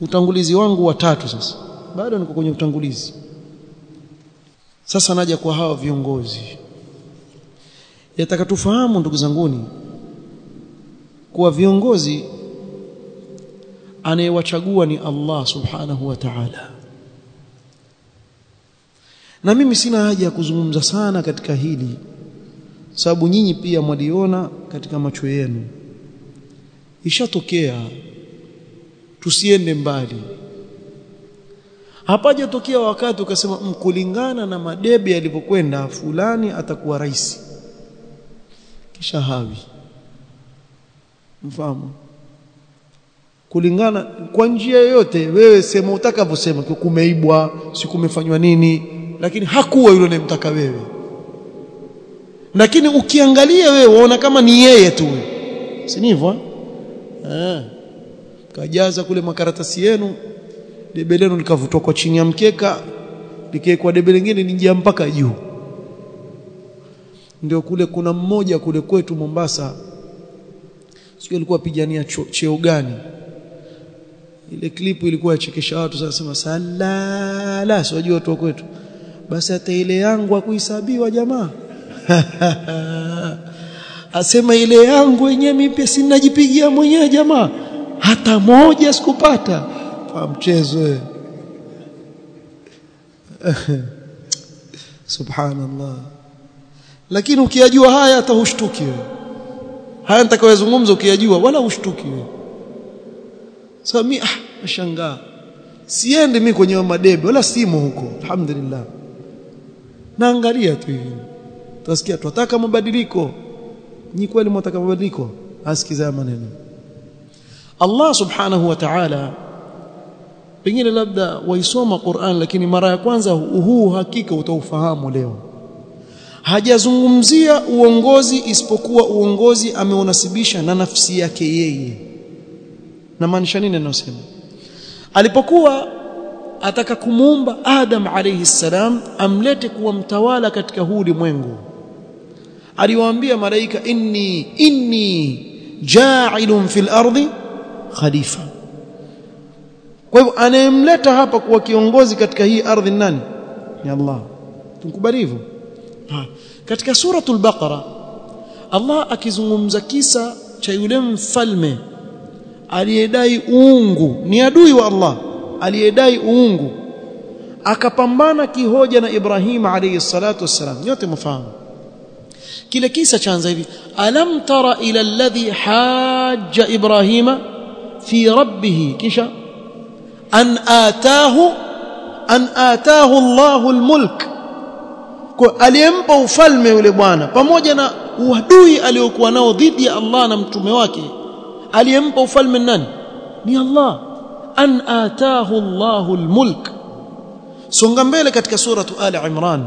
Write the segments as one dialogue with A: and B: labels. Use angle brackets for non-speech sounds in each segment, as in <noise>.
A: utangulizi wangu wa tatu sasa. Bado niko kwenye utangulizi. Sasa naja kwa hawa viongozi. Yatakatufahamu ndugu zanguni kuwa viongozi anayewachagua ni Allah subhanahu wa ta'ala. Na mimi sina haja ya kuzungumza sana katika hili sababu nyinyi pia mwaliona katika macho yenu. Ishatokea tusiende mbali. Hapajatokea wakati ukasema mkulingana na madebe yalivyokwenda fulani atakuwa rais. Kisha hawi. Mfahamu kulingana kwa njia yoyote wewe sema utakavyosema kumeibwa si kumefanywa nini lakini hakuwa yule unayemtaka wewe. Lakini ukiangalia wewe waona kama ni yeye tu. Si hivyo eh kajaza kule makaratasi yenu. Debe lenu likavutwa kwa chini ya mkeka likawekwa debe lingine nijia mpaka juu. Ndio kule kuna mmoja kule kwetu Mombasa. Sio alikuwa pigania cheo gani. Ile klipu ilikuwa yachekesha watu sasa sema salala. Sio watu kwetu. Basi hata ile yangu akuhesabiwa jamaa. <laughs> Asema ile yangu yenyewe mimi pia sinajipigia mwenyewe jamaa hata moja sikupata. Pa mchezo <laughs> subhanallah. Lakini ukiyajua haya hata hushtuki wewe. Haya nitakayozungumza ukiyajua wala hushtuki wewe. Sasa mimi ah nashangaa. Siendi mimi kwenye madebe wala simo huko. Alhamdulillah. Naangalia tu hivi. Tutasikia tunataka mabadiliko. Ni kweli mtaka mabadiliko? Asikiza maneno Allah subhanahu wa ta'ala pengine labda waisoma Qur'an lakini mara ya kwanza huu hakika utaufahamu leo. Hajazungumzia uongozi isipokuwa uongozi ameunasibisha na nafsi yake yeye. Na maanisha nini anasema alipokuwa ataka kumuumba Adam alayhi salam amlete kuwa mtawala katika huu ulimwengu aliwaambia malaika inni inni ja'ilun fil ardi khalifa. Kwa hivyo anayemleta hapa kuwa kiongozi katika hii ardhi nani? Ni Allah. Tukubali hivyo? Katika suratul baqara Allah akizungumza kisa cha yule mfalme aliyedai uungu. Ni adui wa Allah aliyedai uungu. Akapambana kihoja na Ibrahim alayhi salatu wassalam. Yote mfahamu kile kisa chaanza hivi alam tara ila alladhi hajja ibrahima fi rabbih kisha an ataahu an ataahu Allahu almulk aliyempa ufalme yule bwana pamoja na uadui aliokuwa nao dhidi ya Allah na mtume wake. Aliyempa ufalme nani? Ni Allah. An ataahu Allahu almulk. Songa mbele katika suratu ali imran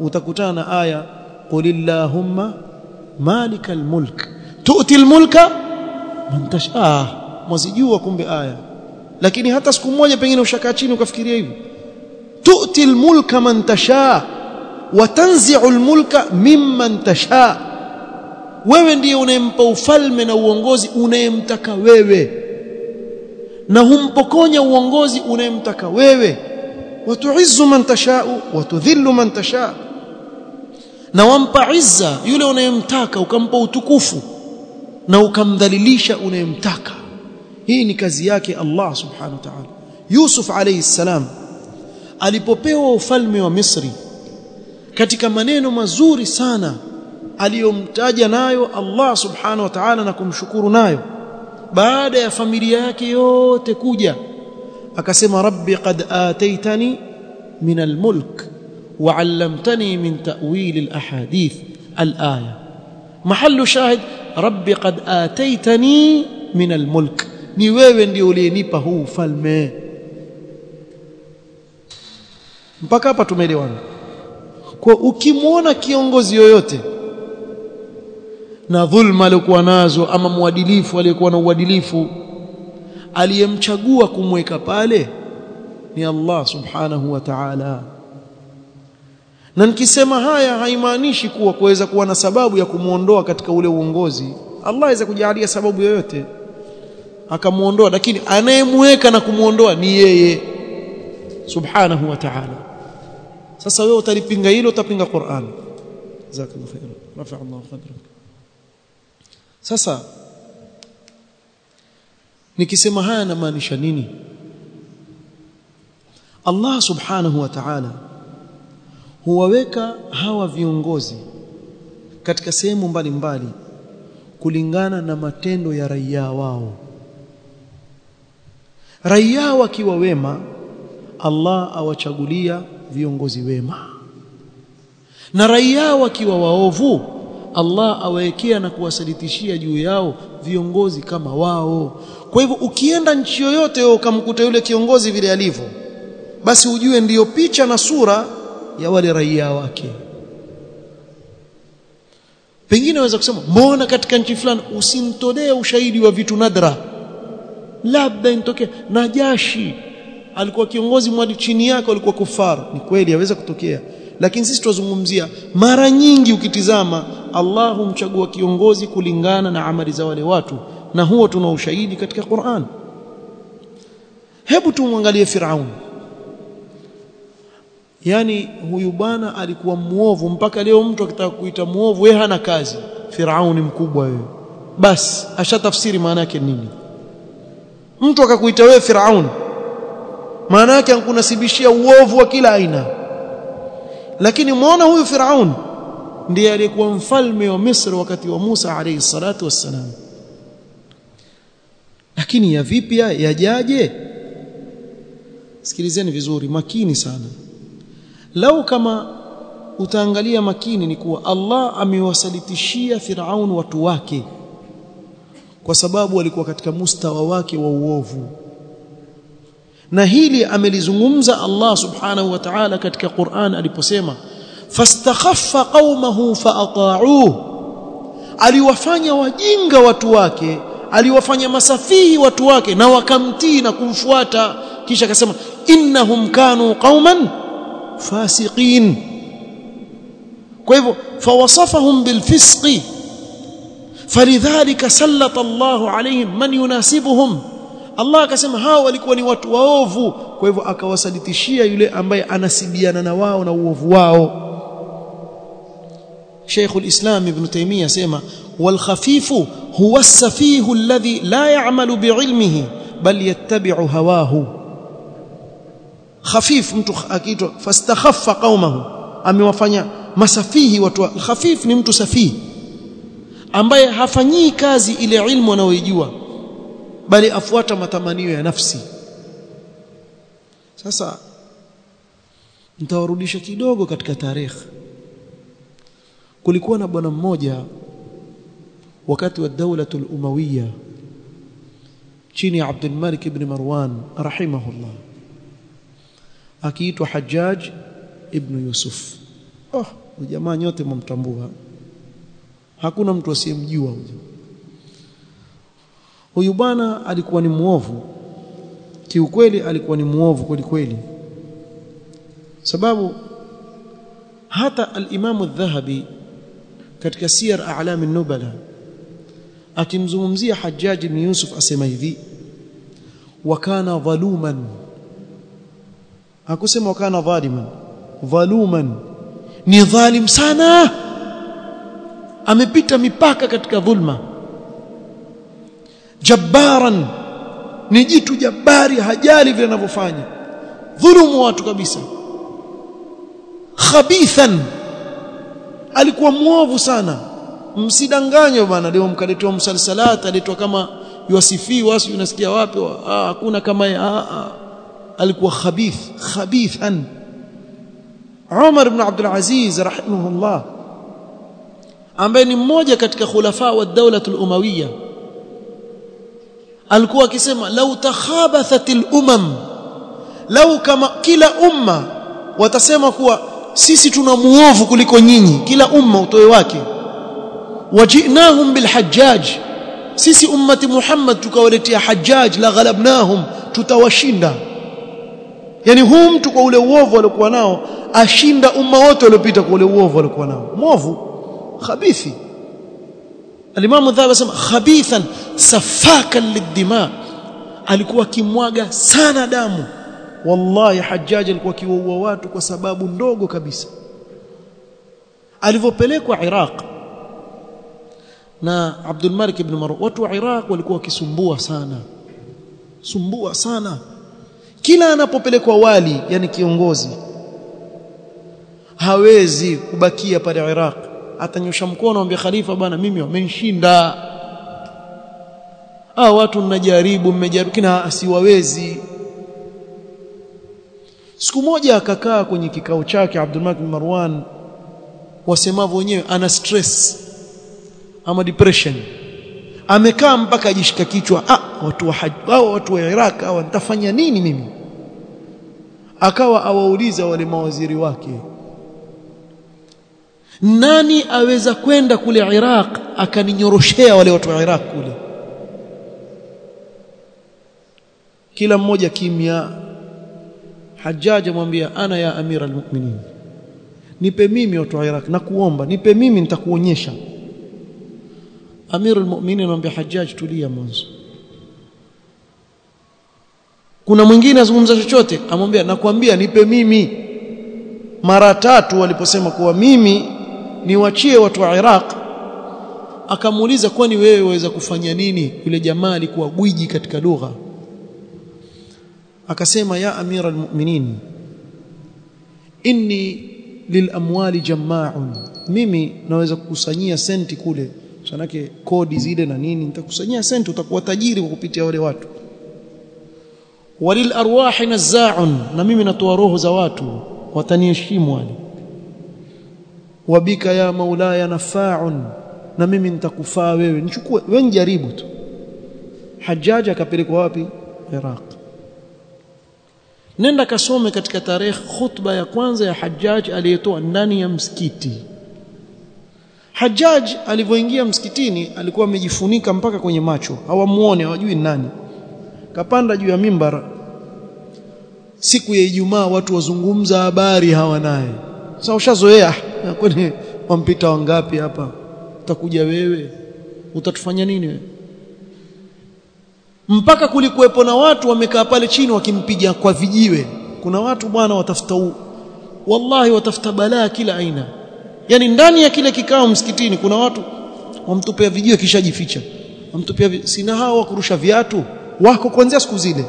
A: utakutana na aya qul illahumma malikal mulk tu'ti almulka man tasha mwazijua kumbe aya. Lakini hata siku moja pengine ushakaa chini ukafikiria hivi. Tu'ti almulka man tasha wa tanzi'u almulka mimman tasha. Wewe ndiye unayempa ufalme na uongozi unayemtaka wewe. Na humpokonya uongozi unayemtaka wewe. Watuizzu man tashau watudhillu man tasha. Na wampa izza yule unayemtaka ukampa utukufu na ukamdhalilisha unayemtaka hii ni kazi yake Allah subhanahu wa ta'ala Yusuf alayhi salam alipopewa ufalme wa Misri katika maneno mazuri sana aliyomtaja nayo Allah subhanahu wa ta'ala na kumshukuru nayo baada ya familia yake yote kuja akasema rabbi qad ataitani min almulk wa 'allamtani min ta'wil alahadith alaya mahallu shahid rabbi qad ataitani min almulk ni wewe ndio uliyenipa huu ufalme. Mpaka hapa tumeelewana? Kwa ukimwona kiongozi yoyote na dhulma aliyokuwa nazo ama mwadilifu aliyekuwa na uadilifu aliyemchagua kumweka pale ni Allah subhanahu wa ta'ala. Na nikisema haya haimaanishi kuwa kuweza kuwa na sababu ya kumwondoa katika ule uongozi. Allah aweza kujalia sababu yoyote akamuondoa lakini anayemweka na kumuondoa ni yeye. Subhanahu wa ta'ala. Sasa wewe utalipinga hilo utapinga Qur'an. Jazakallahu rafa'a Allah qadrak sasa nikisema haya namaanisha nini? Allah subhanahu wa ta'ala huwaweka hawa viongozi katika sehemu mbalimbali kulingana na matendo ya raia wao raia wakiwa wema Allah awachagulia viongozi wema. Na raia wakiwa waovu Allah awawekea na kuwasalitishia juu yao viongozi kama wao. Kwa hivyo ukienda nchi yoyote ukamkuta yule kiongozi vile alivyo basi ujue ndiyo picha na sura ya wale raia wake. Pengine waweza kusema mbona katika nchi fulani usimtolee ushahidi wa vitu nadra labda intokea najashi alikuwa kiongozi mwadi chini yake alikuwa kufaru ni kweli yaweza kutokea. Lakini sisi tuzungumzia mara nyingi ukitizama Allah humchagua kiongozi kulingana na amali za wale watu. Na huo tuna ushahidi katika Qur'an. Hebu tumwangalie Firaun. Yani huyu bwana alikuwa muovu mpaka leo mtu akitaka kuita muovu yeye hana kazi. Firauni mkubwa yeye basi ashatafsiri maana yake nini mtu akakuita wewe Firaun maana yake ankunasibishia uovu wa kila aina. Lakini muona huyu Firaun ndiye aliyekuwa mfalme wa Misri wakati wa Musa alayhi salatu wassalam. Lakini ya vipi yajaje? Sikilizeni vizuri makini sana. Lau kama utaangalia makini ni kuwa Allah amewasalitishia Firaun watu wake kwa sababu walikuwa katika mustawa wake wa uovu. Na hili amelizungumza Allah subhanahu wa ta'ala katika Qur'an aliposema fastakhaffa qaumahu faata'uhu aliwafanya wajinga watu wake aliwafanya masafihi watu wake na wakamtii na kumfuata. Kisha akasema innahum kanu qauman fasiqin. Kwa hivyo fawasafahum bilfisqi falidhalika sallata Allahu alayhim man yunasibuhum. Allah akasema hao walikuwa ni watu waovu. Kwa hivyo akawasalitishia yule ambaye anasibiana na wao na uovu wao. al-Islam Ibn Taymiyyah asema wal khafifu huwa as-safihu alladhi la ya'malu bi'ilmihi bal yattabi'u hawahu. Khafif mtu akiitwa fastakhaffa qaumahu. Amewafanya masafihi watu khafif ni mtu safihi ambaye hafanyii kazi ile ilmu anayoijua bali afuata matamanio ya nafsi. Sasa nitawarudisha kidogo katika tarehe. Kulikuwa na bwana mmoja wakati wa daulatul umawiya chini ya Abdul Malik ibn Marwan rahimahullah akiitwa Hajjaj ibn Yusuf. Oh jamaa nyote mumtambua hakuna mtu asiyemjua huyo huyu bwana alikuwa ni muovu kiukweli alikuwa ni muovu kweli kweli. Sababu hata al-Imam al-Dhahabi katika siyar a'lam an-nubala akimzungumzia Hajjaj ibn Yusuf asema hivi wakana dhaluman hakusema wakana dhaliman dhaluman ni dhalim sana amepita mipaka katika dhulma. Jabbaran ni jitu jabari hajali vile anavyofanya. Dhulumu watu kabisa. Khabithan alikuwa mwovu sana. Msidanganywe bana leo mkaletwa msalsalat aletwa kama yuasifiwa wasi unasikia wapi ah hakuna kama a ah. alikuwa khabith khabithan. Umar ibn Abdul Aziz rahimahullah ambaye ni mmoja katika khulafa wa dawla al-umawiyya alikuwa akisema lau takhabathatil umam lau kama kila umma watasema kuwa sisi tuna muovu kuliko nyinyi kila umma utoe wake. Wajinahum bilhajjaj sisi ummati Muhammad tukawaletea hajjaj la ghalabnahum tutawashinda. Yani huu mtu kwa ule uovu aliokuwa nao ashinda umma wote waliopita kwa ule uovu aliokuwa nao. Mwovu khabithi Alimamu Dhahabi asema khabithan safakan lidima alikuwa akimwaga sana damu. Wallahi Hajjaj alikuwa akiwaua watu kwa sababu ndogo kabisa. Alivyopelekwa Iraq na Abdul Malik ibn Marwan watu wa Iraq walikuwa wakisumbua sana. Sumbua sana. Kila anapopelekwa wali yani kiongozi hawezi kubakia pale Iraq atanyosha mkono ambia khalifa bwana mimi wamenishinda. Ah watu mnajaribu mmejaribu kina asiwawezi siku moja akakaa kwenye kikao chake Abdul Malik bin Marwan wasemavyo wenyewe ana stress ama depression. Amekaa mpaka ajishika kichwa ah watu wa hao watu wa Iraq hawa nitafanya nini mimi? Akawa awauliza wale mawaziri wake nani aweza kwenda kule Iraq akaninyoroshea wale watu wa Iraq kule? Kila mmoja kimya. Hajjaj amwambia ana ya amira almu'minin nipe mimi watu wa Iraq na kuomba nipe mimi nitakuonyesha. Amira Mu'minin anamwambia Hajjaj tulia mwanzo. Kuna mwingine azungumza chochote? Amwambia nakwambia nipe mimi. Mara tatu waliposema kuwa mimi niwachie watu wa Iraq. Akamuuliza kwani wewe waweza kufanya nini yule jamaa alikuwa gwiji katika lugha? Akasema ya amira almu'minin inni lilamwali jama'un mimi naweza kukusanyia senti kule. Sanake kodi zile na nini nitakusanyia senti utakuwa tajiri kwa kupitia wale watu. Walil arwahi nazaa'un na mimi natoa roho za watu wataniheshimu wale wabika ya maulaya nafa'un na mimi nitakufaa wewe. Nichukue wewe njaribu tu. Hajjaj akapelekwa wapi? Iraq. Nenda kasome katika tarehe khutba ya kwanza ya Hajjaj aliyetoa ndani ya msikiti. Hajjaj alivyoingia msikitini alikuwa amejifunika mpaka kwenye macho. Hawamuone hawajui nani. Kapanda juu ya mimbar. Siku ya Ijumaa watu wazungumza habari hawa naye. Sasa ushazoea kwani wampita wangapi hapa? Utakuja wewe? Utatufanya nini wewe? Mpaka kulikuwepo na watu wamekaa pale chini wakimpiga kwa vijiwe. Kuna watu bwana watafuta wallahi watafuta balaa kila aina. Yani ndani ya kile kikao msikitini kuna watu wamtupea vijiwe kisha jificha. Wamtupia vi... sina hao kurusha viatu? Wako kuanzia siku zile.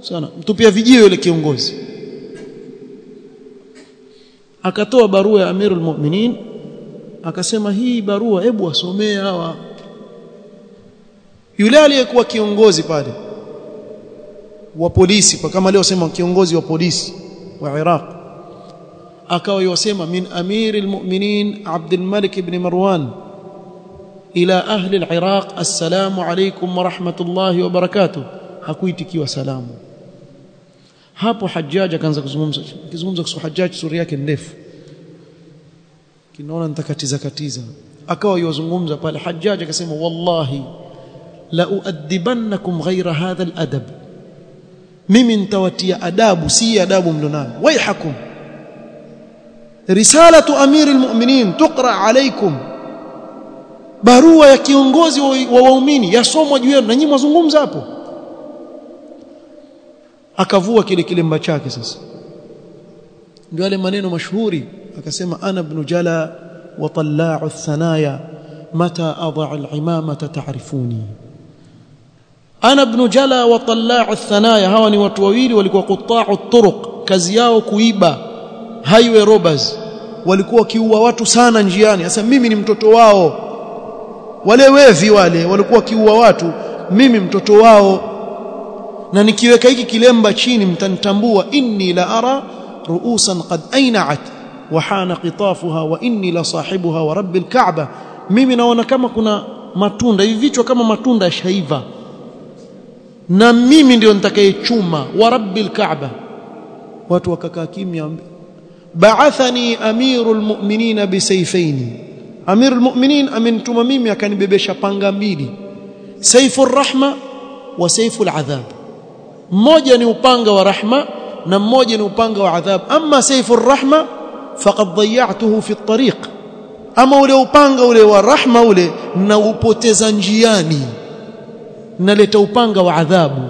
A: Sana. Mtupia vijiwe yule kiongozi akatoa barua ya Amirul Mu'minin akasema hii barua hebu wasomee hawa. Yule aliyekuwa kiongozi pale wa polisi kama leo sema kiongozi wa polisi wa Iraq akawa yosema min amiri almu'minin Abdul Malik ibn Marwan ila ahli al-Iraq assalamu alaykum wa rahmatullahi wa barakatuh. Hakuitikiwa salamu hapo Hajjaj akaanza kuzungumza. Kizungumza kwa Hajjaj sura yake ndefu. Kinaona nitakatiza katiza. Akawa yozungumza pale. Hajjaj akasema wallahi la uaddibannakum ghaira hadha aladab. Mimi nitawatia adabu si adabu mlionayo waihakum risalatu amiri almu'minin tuqra alaykum. Barua ya kiongozi wa waumini yasomwa juu yenu. Na nyinyi mwazungumza hapo akavua kile kilemba chake sasa. Ndio yale maneno mashuhuri akasema ana ibn jala wa talla'u thanaya mata adha al-imamata ta'rifuni? Ana ibn jala wa talla'u thanaya hawa ni watu wawili walikuwa quta'u turuq kazi yao kuiba highway robbers. Walikuwa wakiua watu sana njiani. Sasa mimi ni mtoto wao. Wale wevi wale walikuwa wakiua watu mimi mtoto wao na nikiweka hiki kilemba chini mtanitambua inni la ara ruusan qad ainat wa hana qitafuha wa inni la sahibuha wa rabbil ka'ba mimi naona kama kuna matunda hivi vichwa kama matunda shaiva na mimi ndio nitakayechuma wa rabbil ka'ba watu wakakaa kimya ba'athani amirul mu'minin bisayfaini amirul mu'minin amenituma mimi akanibebesha panga mbili saifur rahma wa saiful adhab mmoja ni upanga wa rahma na mmoja ni upanga wa adhab. Amma sayful rahma faqad dayatuhu fi at-tariq ama ule upanga ule wa rahma ule na upoteza njiani naleta upanga wa adhabu.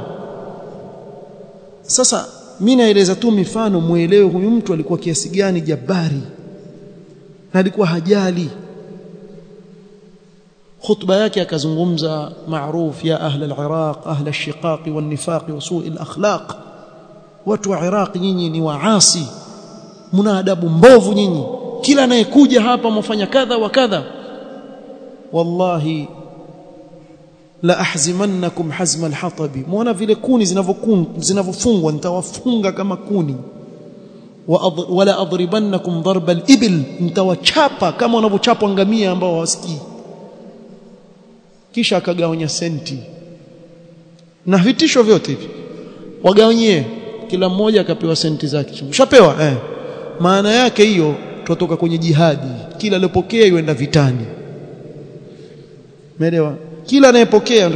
A: Sasa mimi naeleza tu mifano muelewe huyu mtu alikuwa kiasi gani jabari na alikuwa hajali khutba yake akazungumza maruf ya ahla al-iraq ahla al-shiqaq wan-nifaq wa su' al-akhlaq. Watu wa iraq nyinyi ni waasi. Mna adabu mbovu nyinyi. Kila anayekuja hapa mfanya kadha wa kadha. Wallahi la ahzimannakum hazma alhatabi. Muona vile kuni zinavyofungwa nitawafunga kama kuni. Wala adribannakum darba alibil. Nitawachapa kama wanavyochapwa ngamia ambao hawasikii kisha akagawanya senti. Na vitisho vyote hivi. Wagawanyie. Kila mmoja akapewa senti zake. Ushapewa eh. Maana yake hiyo tutoka kwenye jihadi. Kila aliyopokea yuenda vitani. Umeelewa? Kila anayepokea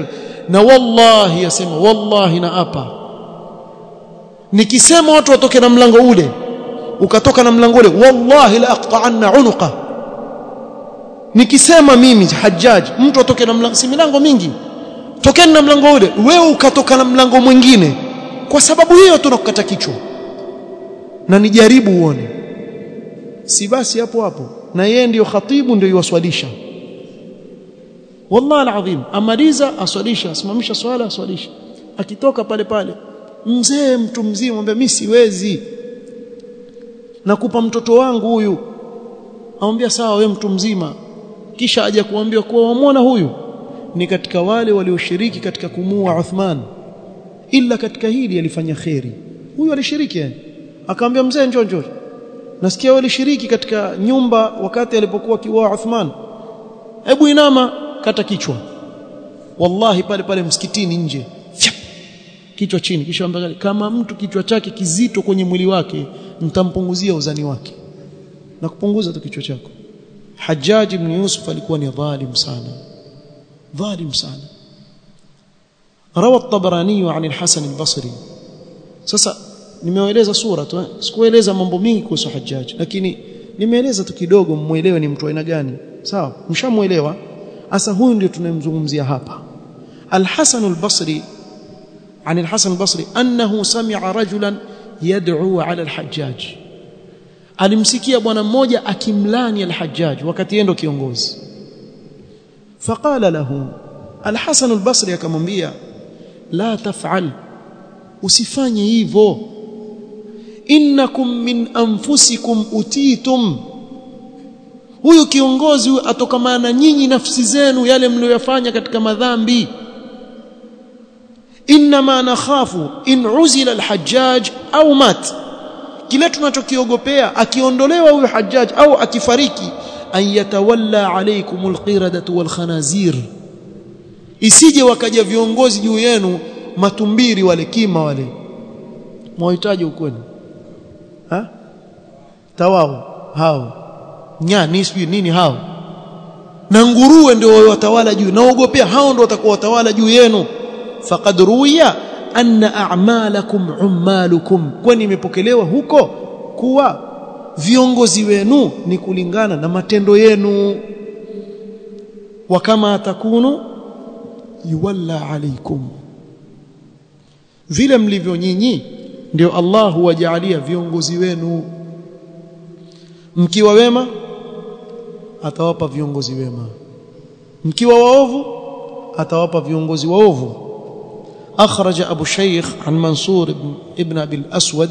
A: na wallahi yasema wallahi na apa. Nikisema watu watoke na mlango ule ukatoka na mlango ule wallahi la aqta'anna unuqa nikisema mimi hajaji mtu atoke na mlango si milango mingi. Tokeni na mlango ule wewe ukatoka na mlango mwingine. Kwa sababu hiyo tunakukata kichwa. Na nijaribu uone. Si basi hapo hapo. Na yeye ndiyo khatibu ndio yuwaswalisha. Wallahi alazim amaliza aswalisha asimamisha swala aswalisha. Akitoka pale pale mzee mtu mzima mwambie mimi siwezi. Nakupa mtoto wangu huyu. Amwambia sawa wewe mtu mzima kisha aje kuambiwa kuwa wamwona huyu ni katika wale walioshiriki katika kumua Uthman. Ila katika hili alifanya kheri. Huyu alishiriki akamwambia mzee njoo njoo. Nasikia walishiriki katika nyumba wakati alipokuwa kiwa Uthman. Hebu inama kata kichwa. Wallahi pale pale msikitini nje. Kichwa chini. Kisha ambaye kama mtu kichwa chake kizito kwenye mwili wake mtampunguzia uzani wake. Na kupunguza tu kichwa chako Hajjaj ibn Yusuf alikuwa ni dhalim sana. Dhalim sana. Rawa at-Tabarani an al-Hasan al-Basri. Sasa nimeeleza sura tu eh? sikueleza mambo mengi kuhusu Hajjaj lakini nimeeleza tu kidogo muelewe ni mtu aina gani. Sawa mshamuelewa? Asa huyu ndio tunamzungumzia hapa. al-Hasan al-Basri an al-Hasan al-Basri annahu sami'a rajulan yad'u 'ala al-Hajjaj alimsikia bwana mmoja akimlani al-Hajjaj wakati yeye ndo kiongozi. Faqala lahu al-Hasan al-Basri akamwambia la taf'al usifanye hivyo. Innakum min anfusikum utitum. Huyu kiongozi atokamana na nyinyi nafsi zenu yale mlioyafanya katika madhambi. Inma nakhafu in uzila alhajjaj au mat kile tunachokiogopea akiondolewa huyu hajjaj au akifariki an yatawalla alaykum alqiradatu walkhanazir. Isije wakaja viongozi juu yenu matumbiri wale kima wale. Mwahitaji ukweli? Ha? Tawao? Hao. Nyani sijui nini hao. Na nguruwe ndio watawala juu naogopea hao ndio watakuwa watawala juu yenu. Faqad ruwiya anna a'malakum ummalukum. Kwani imepokelewa huko? Kuwa viongozi wenu ni kulingana na matendo yenu. Wa kama takunu yuwalla alaikum vile mlivyo nyinyi ndio Allah huwajalia viongozi wenu. Mkiwa wema atawapa viongozi wema. Mkiwa waovu atawapa viongozi waovu أخرج أبو الشيخ عن منصور ابن أبي الأسود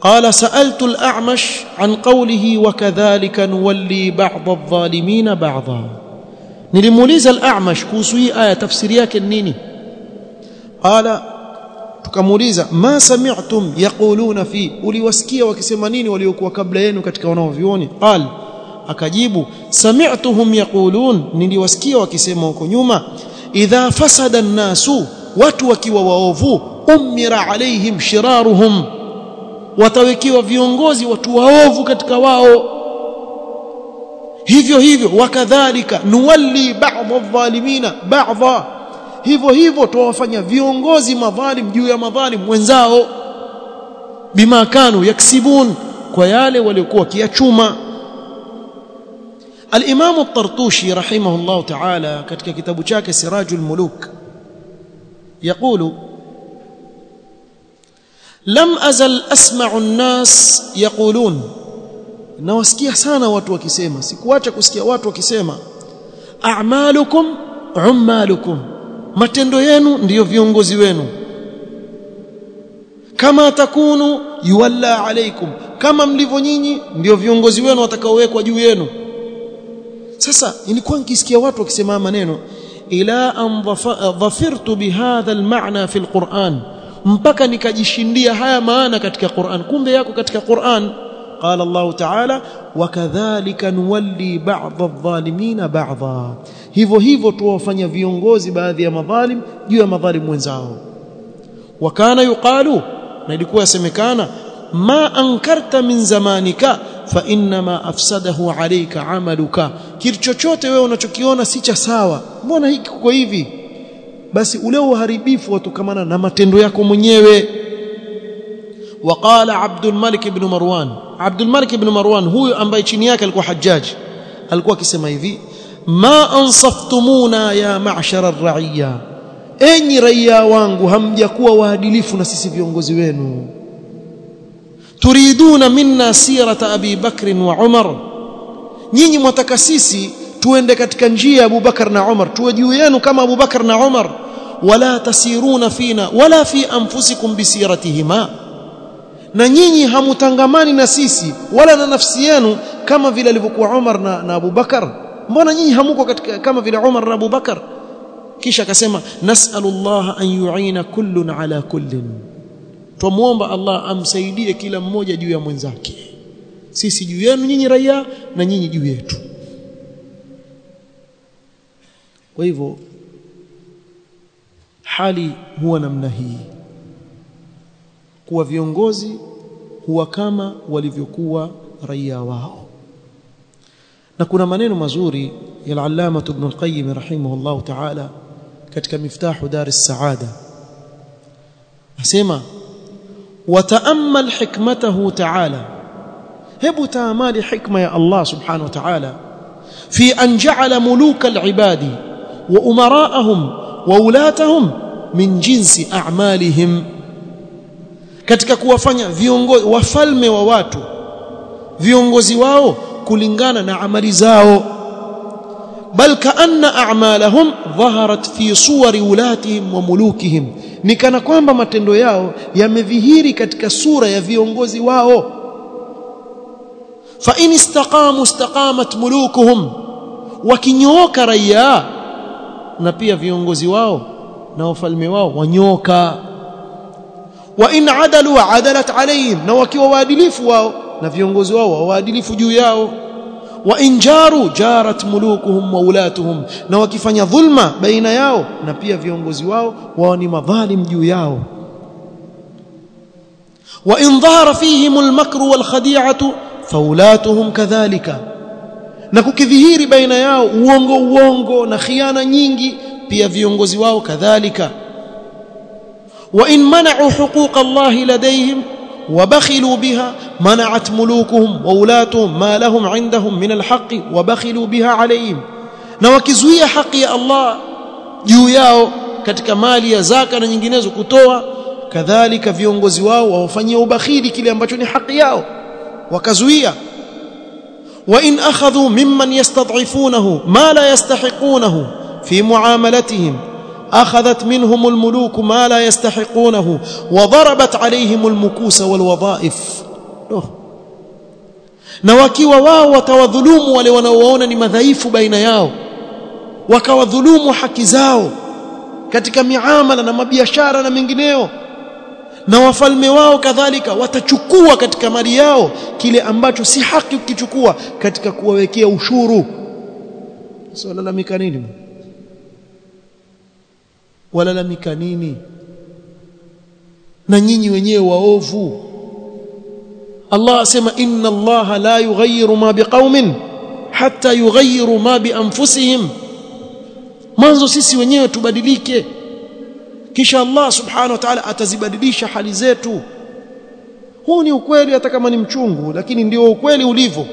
A: قال سألت الأعمش عن قوله وكذلك نولي بعض الظالمين بعضا. نلموليز الأعمش كوسوي آية تفسيرياك النيني قال تكموليز ما سمعتم يقولون في أولي وسكي وكسمانيني وليوك وكبلين وكتكونا وفيوني قال أكجيب سمعتهم يقولون نلي وسكي وكسمانيني إذا فسد الناس watu wakiwa waovu umira alaihim shiraruhum watawekiwa viongozi watu waovu katika wao. Hivyo hivyo wakadhalika nuwalli ba'dha adh-dhalimina ba'dha. Hivyo hivyo tuwafanya viongozi madhalim juu ya madhalim wenzao bima kanu yaksibun kwa yale waliokuwa kiachuma al-Imam at-Tartushi rahimahullah ta'ala katika kitabu chake Sirajul يقول لم أزل أسمع الناس يقولون nawasikia sana watu wakisema sikuacha kusikia watu wakisema a'malukum ummalukum matendo yenu ndiyo viongozi wenu kama takunu yuwalla alaikum kama mlivyo nyinyi ndio viongozi wenu watakaowekwa juu yenu sasa nilikuwa nikisikia watu wakisema maneno ila an dhafirtu bihadha almaana fi alquran mpaka nikajishindia haya maana katika Qur'an kumbe yako katika Qur'an قال الله تعالى وكذلك نولي بعض الظالمين بعضا hivyo hivyo tuwafanya viongozi baadhi ya madhalim juu ya madhalim wenzao wakana yuqalu na ilikuwa yasemekana ma ankarta min zamanika fa inma afsadahu alayka amaluka kitu chochote wewe unachokiona si cha sawa mbona hiki kuko hivi basi ule uharibifu watokamana na matendo yako mwenyewe وقال عبد الملك بن مروان عبد الملك بن مروان huyo ambaye chini yake alikuwa hajjaj alikuwa akisema hivi ma ansaftumuna ya ma'shara ar-ra'iyya enyi raia wangu hamjakuwa waadilifu na sisi viongozi wenu turiduna minna sirata abi bakr wa umar nyinyi mwataka sisi tuende katika njia ya Abubakar na Umar. Tuwe juu yenu kama Abubakar na Umar. Wala tasiruna fina wala fi anfusikum bisiratihima. Na nyinyi hamutangamani na sisi wala na nafsi yenu kama vile alivyokuwa Umar na, na Abu Bakar mbona nyinyi hamuko katika kama vile Umar na Abu Bakar kisha akasema nas'alullah an yu'ina kullun ala kullin. Tumuomba Allah amsaidie kila mmoja juu ya mwenzake sisi juu yenu nyinyi raia na nyinyi juu yetu. Kwa hivyo hali huwa namna hii. Kuwa viongozi huwa kama walivyokuwa raia wao. Na kuna maneno mazuri ya al-allama ibn al-qayyim rahimahullah ta'ala katika miftahu dar as-saada. Asema wata'ammal hikmatahu ta'ala hebu taamali hikma ya Allah subhanahu wa ta'ala. Fi an ja'ala muluka al-ibadi wa umara'ahum wa ulatahum min jinsi a'malihim. Katika kuwafanya viongozi wafalme wa watu viongozi wao kulingana na amali zao. Bal kaanna a'malahum dhaharat fi suwari ulatihim wa mulukihim. Ni kana kwamba matendo yao yamedhihiri katika sura ya viongozi wao fa in istaqamu istaqamat mulukuhum. Wakinyooka raia na pia viongozi wao na wafalme wao wanyoka wa in adalu adalat alayhim na wakiwa waadilifu wao na viongozi wao waadilifu juu yao. Wa in jaru jarat mulukuhum wa ulatuhum na wakifanya dhulma baina yao na pia viongozi wao wao ni madhalim juu yao. Wa in dhahara fihim almakru wal khadi'atu faulatuhum kadhalika na kukidhihiri baina yao uongo uongo na khiana nyingi pia viongozi wao kadhalika وإن منعوا حقوق الله لديهم وبخلوا بها منعت ملوكهم وولاتهم ما لهم عندهم من الحق وبخلوا بها عليهم na wakizuia haki ya Allah juu yao katika mali ya zaka na nyinginezo kutoa kadhalika viongozi wao wawafanyia ubakhili kile ambacho ni haki yao wakazuia وإن أخذوا ممن يستضعفونه ما لا يستحقونه في معاملتهم أخذت منهم الملوك ما لا يستحقونه وضربت عليهم المكوس والوظائف. نواكي وواو وتوظلوم ولو نوون مذايف بين ياو وكوظلوم حكزاو. كتك معاملنا مبيشارنا من جنيو. Na wafalme wao kadhalika watachukua katika mali yao kile ambacho si haki ukichukua katika kuwawekea ushuru. Sio lalamika nini? Walalamika nini? Na nyinyi wenyewe waovu. Allah asema inna Allah la yughayyiru ma biqaumin hatta yughayyiru ma bi anfusihim. Mwanzo sisi wenyewe tubadilike kisha Allah subhanahu wa ta'ala atazibadilisha hali zetu. Huu ni ukweli hata kama ni mchungu lakini ndio ukweli ulivyo.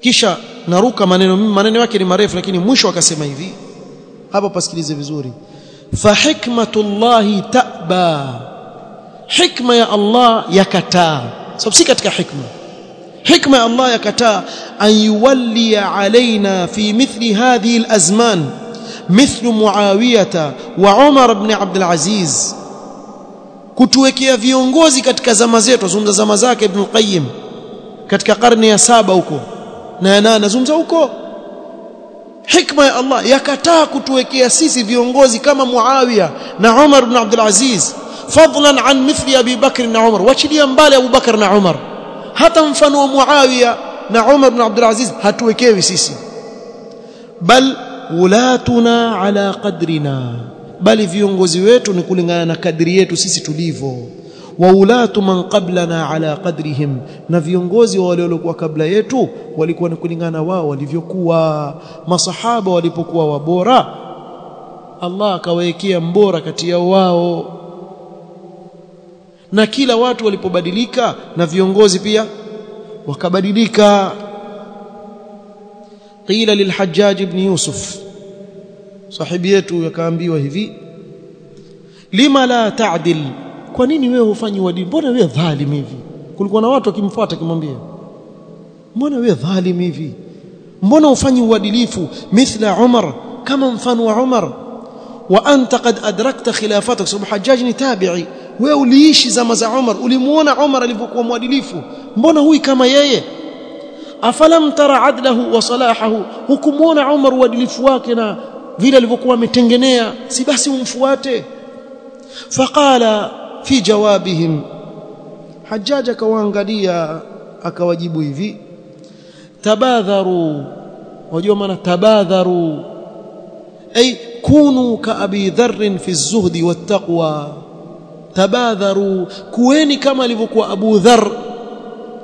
A: Kisha naruka maneno maneno yake ni marefu lakini mwisho akasema hivi. Hapa pasikilize vizuri. Fa hikmatullahi ta'ba. Hikma ya Allah yakataa. Sababu si katika hikma. Hikma ya Allah yakataa. An yuwalli alaina fi mithli hadhihi alazman مثل معاوية وعمر بن عبد العزيز kutuwekea viongozi katika zama zetu zungumza zama zake Ibn Qayyim katika karne ya saba huko na ya nane zungumza huko hikma ya Allah yakataa kutuwekea sisi viongozi kama Muawiya na Umar ibn Abdul Aziz fadlan an mithli Abi Bakr na Umar wachilia mbali Abu Bakr na Umar hata mfano wa Muawiya na Umar ibn Abdul Aziz hatuwekewi sisi bal wulatuna ala qadrina. Bali viongozi wetu ni kulingana na kadri yetu sisi tulivyo. Wa ulatu man qablana ala qadrihim. Na viongozi wa wale waliokuwa kabla yetu walikuwa ni kulingana wao walivyokuwa. Masahaba walipokuwa wabora Allah akawaekea mbora kati yao wao. Na kila watu walipobadilika na viongozi pia wakabadilika qila lilhajjaj ibn yusuf. Sahibi yetu yakaambiwa hivi lima la ta'dil? Kwa nini wewe hufanyi uadilifu mbona wewe dhalim hivi? Kulikuwa na watu wakimfuata kimwambia mbona wewe dhalim hivi? Mbona hufanyi uadilifu? Mithla umar kama mfano wa umar. Wa anta qad adrakta khilafatak sababu hajjaj ni tabi'i. Wewe uliishi zama za umar ulimuona umar alivyokuwa mwadilifu. Mbona hui kama yeye afalam tara adlahu wa salahahu hukumuona umar uadilifu wake na vile alivyokuwa ametengenea si basi umfuate? Faqala fi jawabihim hajjaj akawaangalia akawajibu hivi tabadharu wajua maana tabadharu ay kunu ka abi dharr fi az-zuhd wat-taqwa tabadharu kuweni kama alivyokuwa abu dhar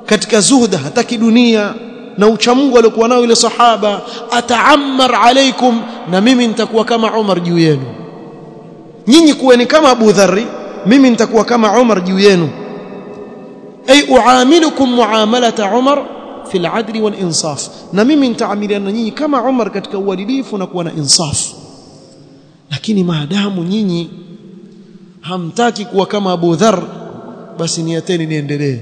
A: katika zuhda hataki dunia na uchamungu aliokuwa nao ile sahaba ataammar alaikum na mimi nitakuwa kama Umar juu yenu. Nyinyi kuweni kama Abu Dharri mimi nitakuwa kama Umar juu yenu. Ay uamilukum muamalata Umar fil al-adli wal insaf. Na mimi nitaamiliana na nyinyi kama Umar katika uadilifu na kuwa na insaf. Lakini maadamu nyinyi hamtaki kuwa kama Abu Dharr basi niateni niendelee